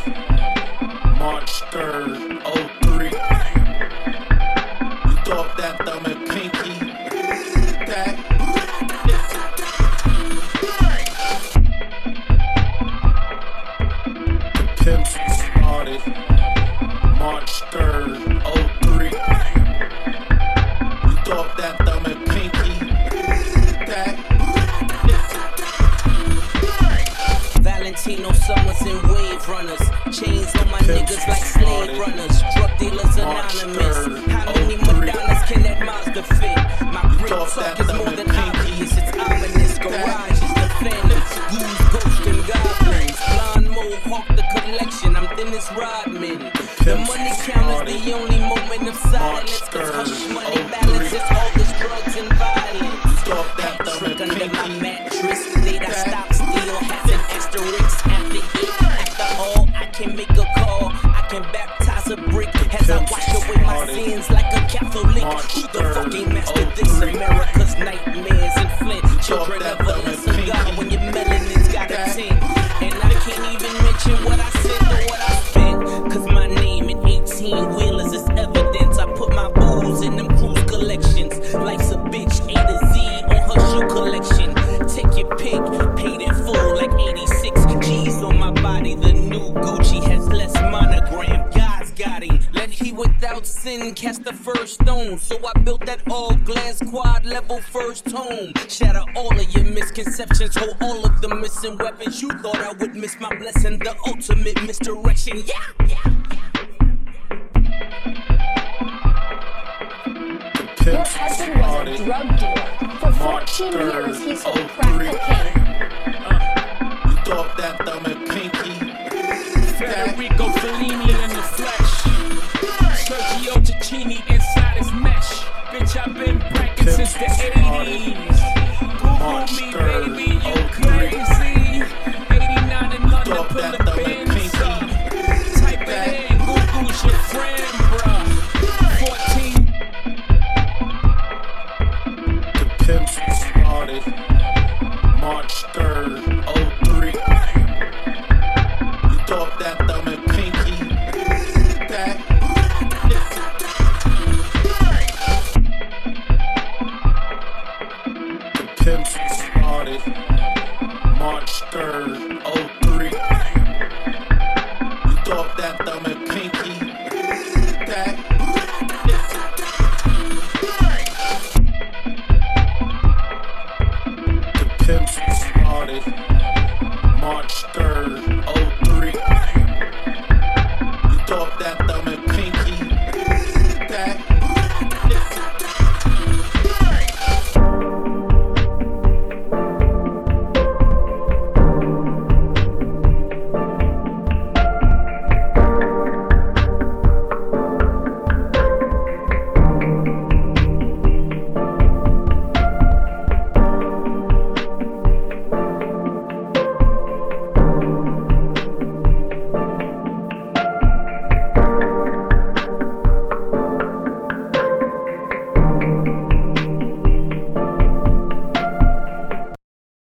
started March 3rd, 03. You thought that thumb and pinky? That the pimp started. March 3rd, Valentino Summers and wave runners. Chains on my niggas like slave runners. Drug dealers anonymous. How many Madonnas can that Mazda fit? My talk is more than obvious. It's ominous. Garage is the phantom. Use ghost and goblins. Blonde the collection. I'm Dennis Rodman. The money count is the only moment of silence. Cause hush money balances all this drugs sins like a Catholic. Who the fucking master this? America's nightmares and Flint. Children of a lesser God when your melanin's got a tint. And I can't even mention what I said or what I spent. Cause my name in 18 wheelers is evidence. I put my booze in them cruise collections. Sin cast the first stone. So I built that all glass quad level first home. Shatter all of your misconceptions, hold all of the missing weapons. You thought I would miss my blessing, the ultimate misdirection. Yeah, yeah. the Your husband was a drug dealer. For 14 years, he sold crack the 80s. Google me, baby, you oh, crazy. 89 in London, pull that the and pinky up. Type it in, Google's your friend, bruh. 14 the pimp started March 3rd, March 3rd,